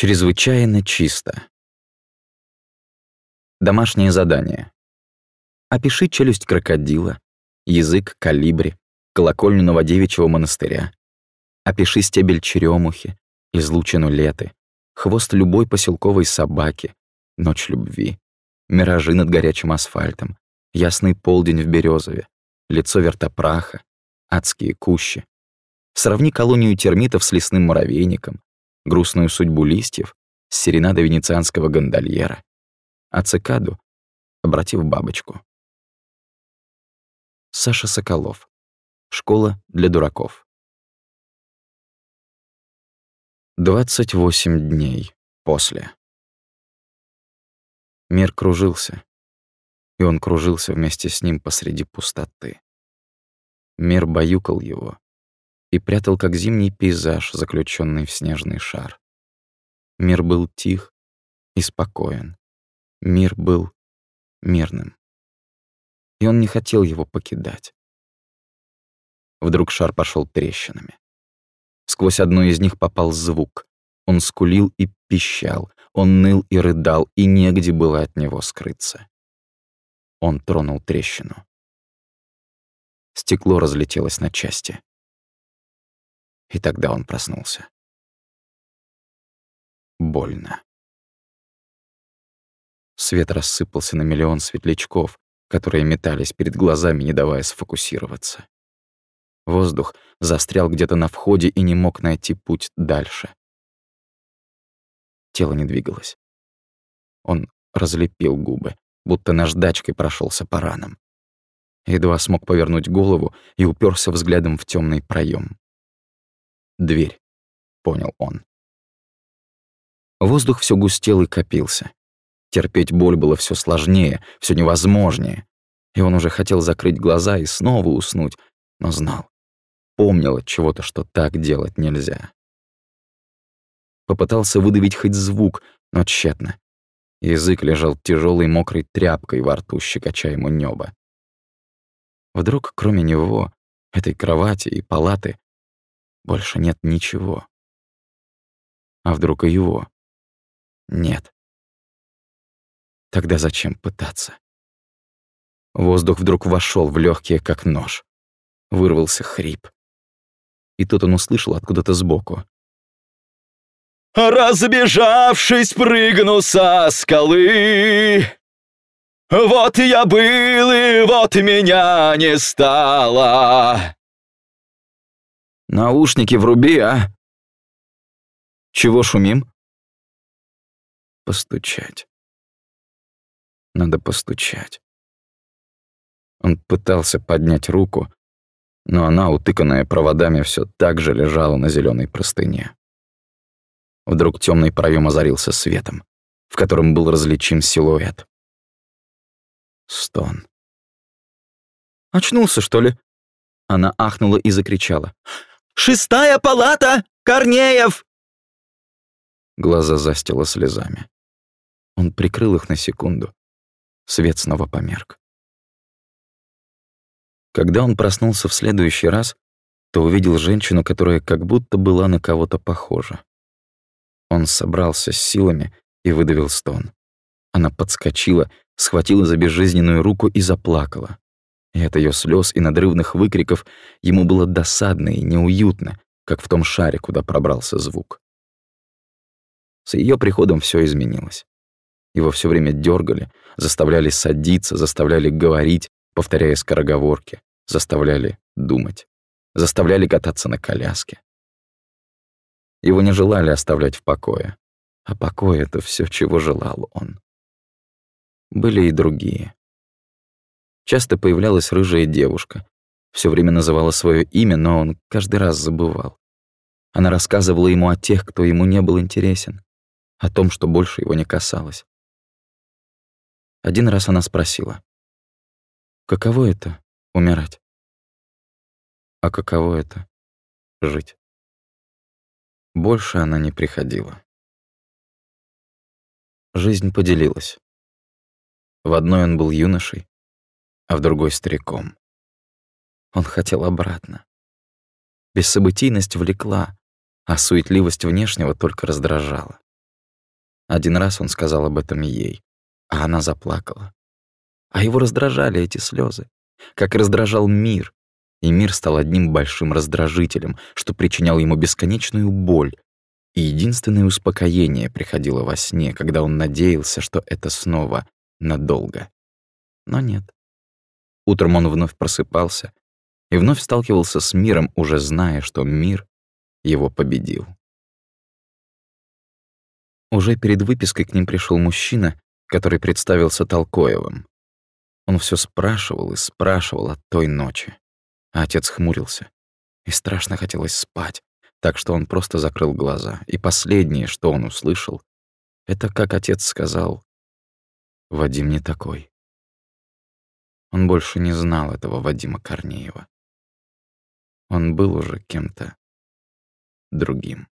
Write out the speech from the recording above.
Чрезвычайно чисто. Домашнее задание. Опиши челюсть крокодила, язык калибри, колокольню Новодевичьего монастыря. Опиши стебель черемухи, излучину леты, хвост любой поселковой собаки, ночь любви, миражи над горячим асфальтом, ясный полдень в Березове, лицо вертопраха, адские кущи. Сравни колонию термитов с лесным муравейником, грустную судьбу листьев с серенадой венецианского гондольера, а цикаду обрати в бабочку. Саша Соколов. Школа для дураков. 28 дней после. Мир кружился, и он кружился вместе с ним посреди пустоты. Мир баюкал его, и прятал, как зимний пейзаж, заключенный в снежный шар. Мир был тих и спокоен. Мир был мирным. И он не хотел его покидать. Вдруг шар пошел трещинами. Сквозь одну из них попал звук. Он скулил и пищал, он ныл и рыдал, и негде было от него скрыться. Он тронул трещину. Стекло разлетелось на части. И тогда он проснулся. Больно. Свет рассыпался на миллион светлячков, которые метались перед глазами, не давая сфокусироваться. Воздух застрял где-то на входе и не мог найти путь дальше. Тело не двигалось. Он разлепил губы, будто наждачкой прошелся по ранам. Едва смог повернуть голову и уперся взглядом в темный проем. Дверь, понял он. Воздух все густел и копился. Терпеть боль было все сложнее, все невозможнее. И он уже хотел закрыть глаза и снова уснуть, но знал, помнил от чего-то, что так делать нельзя. Попытался выдавить хоть звук, но тщетно. Язык лежал тяжелой мокрой тряпкой во рту, щекоча ему небо. Вдруг, кроме него, этой кровати и палаты, больше нет ничего. А вдруг и его? Нет. Тогда зачем пытаться? Воздух вдруг вошел в легкие, как нож. Вырвался хрип. И тут он услышал откуда-то сбоку. «Разбежавшись, прыгну со скалы!» «Вот я был, и вот меня не стало!» Наушники вруби, а? Чего шумим? Постучать. Надо постучать. Он пытался поднять руку, но она, утыканная проводами, все так же лежала на зеленой простыне. Вдруг темный проем озарился светом, в котором был различим силуэт. Стон. «Очнулся, что ли?» Она ахнула и закричала. Шестая палата! Корнеев!» Глаза застило слезами. Он прикрыл их на секунду. Свет снова померк. Когда он проснулся в следующий раз, то увидел женщину, которая как будто была на кого-то похожа. Он собрался с силами и выдавил стон. Она подскочила, схватила за безжизненную руку и заплакала. И от ее слез и надрывных выкриков ему было досадно и неуютно, как в том шаре, куда пробрался звук. С ее приходом все изменилось. Его все время дергали, заставляли садиться, заставляли говорить, повторяя скороговорки, заставляли думать, заставляли кататься на коляске. Его не желали оставлять в покое, а покой — это все, чего желал он. Были и другие. Часто появлялась рыжая девушка. Все время называла свое имя, но он каждый раз забывал. Она рассказывала ему о тех, кто ему не был интересен, о том, что больше его не касалось. Один раз она спросила, «Каково это — умирать?» «А каково это — жить?» Больше она не приходила. Жизнь поделилась. В одной он был юношей, а в другой — стариком. Он хотел обратно. Бессобытийность влекла, а суетливость внешнего только раздражала. Один раз он сказал об этом ей, а она заплакала. А его раздражали эти слезы, как раздражал мир. И мир стал одним большим раздражителем, что причинял ему бесконечную боль. И единственное успокоение приходило во сне, когда он надеялся, что это снова надолго. Но нет. Утром он вновь просыпался и вновь сталкивался с миром, уже зная, что мир его победил. Уже перед выпиской к ним пришел мужчина, который представился Толкоевым. Он все спрашивал и спрашивал о той ночи. А отец хмурился. И страшно хотелось спать, так что он просто закрыл глаза. И последнее, что он услышал, это как отец сказал, «Вадим не такой». Он больше не знал этого Вадима Корнеева. Он был уже кем-то другим.